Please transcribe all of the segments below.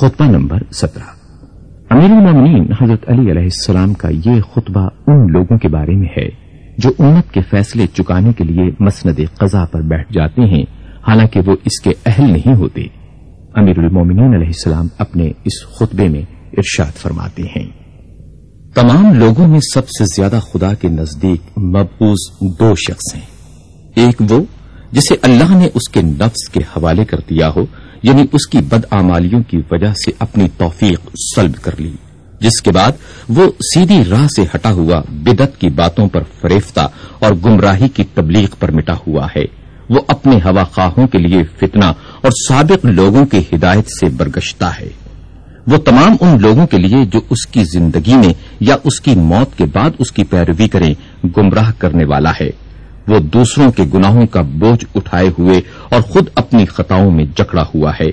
خطبہ نمبر سترہ۔ امیر المومنین حضرت علی علیہ السلام کا یہ خطبہ ان لوگوں کے بارے میں ہے جو امت کے فیصلے چکانے کے لیے مسند قضا پر بیٹھ جاتے ہیں، حالانکہ وہ اس کے اہل نہیں ہوتے۔ امیر المومنین علیہ السلام اپنے اس خطبے میں ارشاد فرماتے ہیں۔ تمام لوگوں میں سب سے زیادہ خدا کے نزدیک مبوض دو شخص ہیں۔ ایک وہ جسے اللہ نے اس کے نفس کے حوالے کر دیا ہو یعنی اس کی بدعمالیوں کی وجہ سے اپنی توفیق سلب کر لی، جس کے بعد وہ سیدھی راہ سے ہٹا ہوا بدت کی باتوں پر فریفتہ اور گمراہی کی تبلیغ پر مٹا ہوا ہے۔ وہ اپنے ہوا خواہوں کے لیے فتنہ اور سابق لوگوں کی ہدایت سے برگشتہ ہے۔ وہ تمام ان لوگوں کے لیے جو اس کی زندگی میں یا اس کی موت کے بعد اس کی پیروی کریں، گمراہ کرنے والا ہے۔ وہ دوسروں کے گناہوں کا بوجھ اٹھائے ہوئے اور خود اپنی خطاؤں میں جکڑا ہوا ہے۔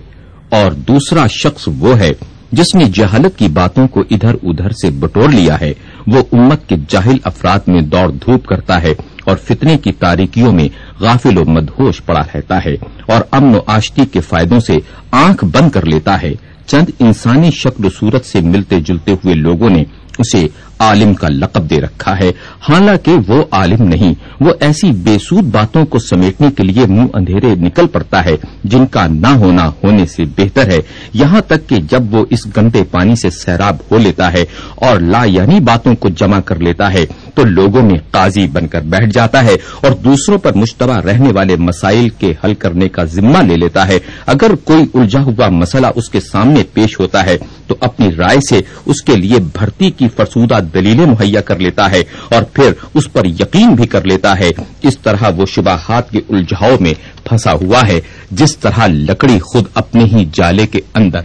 اور دوسرا شخص وہ ہے جس نے جہالت کی باتوں کو ادھر ادھر سے بٹور لیا ہے۔ وہ امت کے جاہل افراد میں دوڑ دھوپ کرتا ہے اور فتنے کی تاریکیوں میں غافل و مدہوش پڑا رہتا ہے اور امن و آشتی کے فائدوں سے آنکھ بند کر لیتا ہے۔ چند انسانی شکل و صورت سے ملتے جلتے ہوئے لوگوں نے اسے عالم کا لقب دے رکھا ہے۔ حالانکہ وہ عالم نہیں، وہ ایسی بے سود باتوں کو سمیٹنے کے لیے منہ اندھیرے نکل پڑتا ہے، جن کا نہ ہونا ہونے سے بہتر ہے۔ یہاں تک کہ جب وہ اس گندے پانی سے سیراب ہو لیتا ہے اور لا یعنی باتوں کو جمع کر لیتا ہے، تو لوگوں میں قاضی بن کر بیٹھ جاتا ہے اور دوسروں پر مشتبہ رہنے والے مسائل کے حل کرنے کا ذمہ لے لیتا ہے۔ اگر کوئی الجھا ہوا مسئلہ اس کے سامنے پیش ہوتا ہے، تو اپنی رائے سے اس کے لیے بھرتی کی فرسودہ دلیلیں مہیا کر لیتا ہے اور پھر اس پر یقین بھی کر لیتا ہے۔ اس طرح وہ شباہات کے الجھاؤ میں پھنسا ہوا ہے۔ جس طرح لکڑی خود اپنے ہی جالے کے اندر،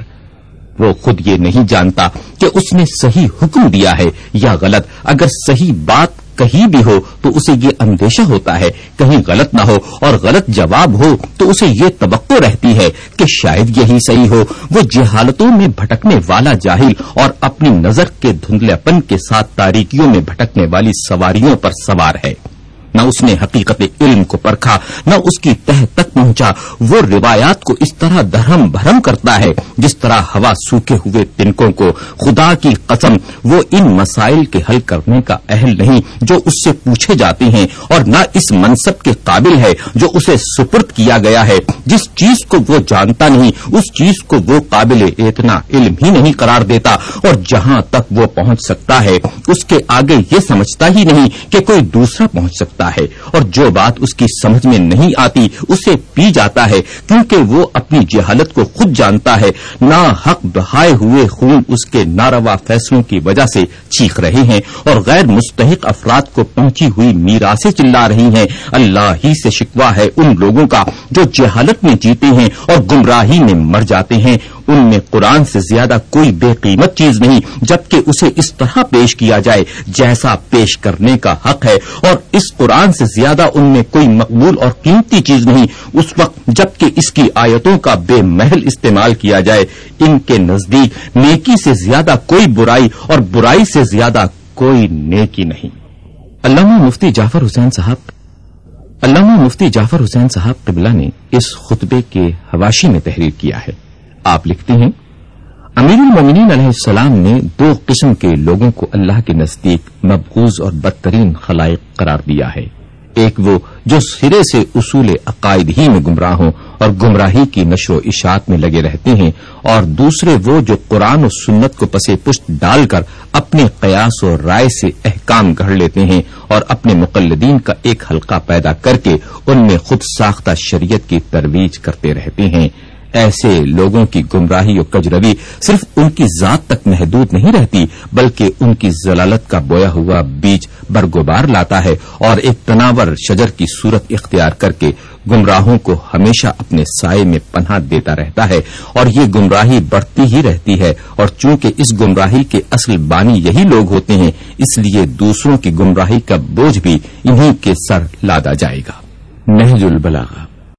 وہ خود یہ نہیں جانتا کہ اس نے صحیح حکم دیا ہے یا غلط۔ اگر صحیح بات کہیں بھی ہو تو اسے یہ اندیشہ ہوتا ہے، کہیں غلط نہ ہو اور غلط جواب ہو تو اسے یہ توقع رہتی ہے کہ شاید یہی صحیح ہو۔ وہ جہالتوں میں بھٹکنے والا جاہل اور اپنی نظر کے دھندلےپن کے ساتھ تاریکیوں میں بھٹکنے والی سواریوں پر سوار ہے۔ نہ اس نے حقیقت علم کو پرکھا، نہ اس کی تہ تک پہنچا۔ وہ روایات کو اس طرح درہم بھرم کرتا ہے، جس طرح ہوا سوکھے ہوئے تنکوں کو۔ خدا کی قسم، وہ ان مسائل کے حل کرنے کا اہل نہیں جو اس سے پوچھے جاتے ہیں، اور نہ اس منصب کے قابل ہے جو اسے سپرد کیا گیا ہے۔ جس چیز کو وہ جانتا نہیں، اس چیز کو وہ قابل اتنا علم ہی نہیں قرار دیتا۔ اور جہاں تک وہ پہنچ سکتا ہے، اس کے آگے یہ سمجھتا ہی نہیں کہ کوئی دوسرا پہنچ سکتا ہے اور جو بات اس کی سمجھ میں نہیں آتی، اسے پی جاتا ہے، کیونکہ وہ اپنی جہالت کو خود جانتا ہے۔ نہ حق بہائے ہوئے خون اس کے ناروا فیصلوں کی وجہ سے چیخ رہے ہیں اور غیر مستحق افراد کو پہنچی ہوئی میرا سے چلا رہی ہیں۔ اللہ ہی سے شکوا ہے ان لوگوں کا جو جہالت میں جیتے ہیں اور گمراہی میں مر جاتے ہیں۔ ان میں قرآن سے زیادہ کوئی بے قیمت چیز نہیں، جبکہ اسے اس طرح پیش کیا جائے جیسا پیش کرنے کا حق ہے۔ اور اس قرآن سے زیادہ ان میں کوئی مقبول اور قیمتی چیز نہیں۔ اس وقت جبکہ اس کی آیتوں کا بے محل استعمال کیا جائے، ان کے نزدیک نیکی سے زیادہ کوئی برائی اور برائی سے زیادہ کوئی نیکی نہیں۔ علامہ مفتی جعفر حسین صاحب، علامہ مفتی جعفر حسین صاحب قبلہ نے اس خطبے کے حواشی میں تحریر کیا ہے۔ آپ لکھتے ہیں امیر المومنین علیہ السلام نے دو قسم کے لوگوں کو اللہ کے نزدیک مبغوض اور بدترین خلائق قرار دیا ہے۔ ایک وہ جو سرے سے اصول عقائد ہی میں گمراہ ہوں اور گمراہی کی نشر و اشاعت میں لگے رہتے ہیں، اور دوسرے وہ جو قرآن و سنت کو پسے پشت ڈال کر اپنے قیاس و رائے سے احکام گھڑ لیتے ہیں اور اپنے مقلدین کا ایک حلقہ پیدا کر کے ان میں خود ساختہ شریعت کی ترویج کرتے رہتے ہیں۔ ایسے لوگوں کی گمراہی و کجروی صرف ان کی ذات تک محدود نہیں رہتی، بلکہ ان کی ضلالت کا بویا ہوا بیج برگوبار لاتا ہے اور ایک تناور شجر کی صورت اختیار کر کے گمراہوں کو ہمیشہ اپنے سائے میں پناہ دیتا رہتا ہے اور یہ گمراہی بڑھتی ہی رہتی ہے اور چونکہ اس گمراہی کے اصل بانی یہی لوگ ہوتے ہیں، اس لیے دوسروں کی گمراہی کا بوجھ بھی انہی کے سر لادا جائے گا۔ محج البلاغہ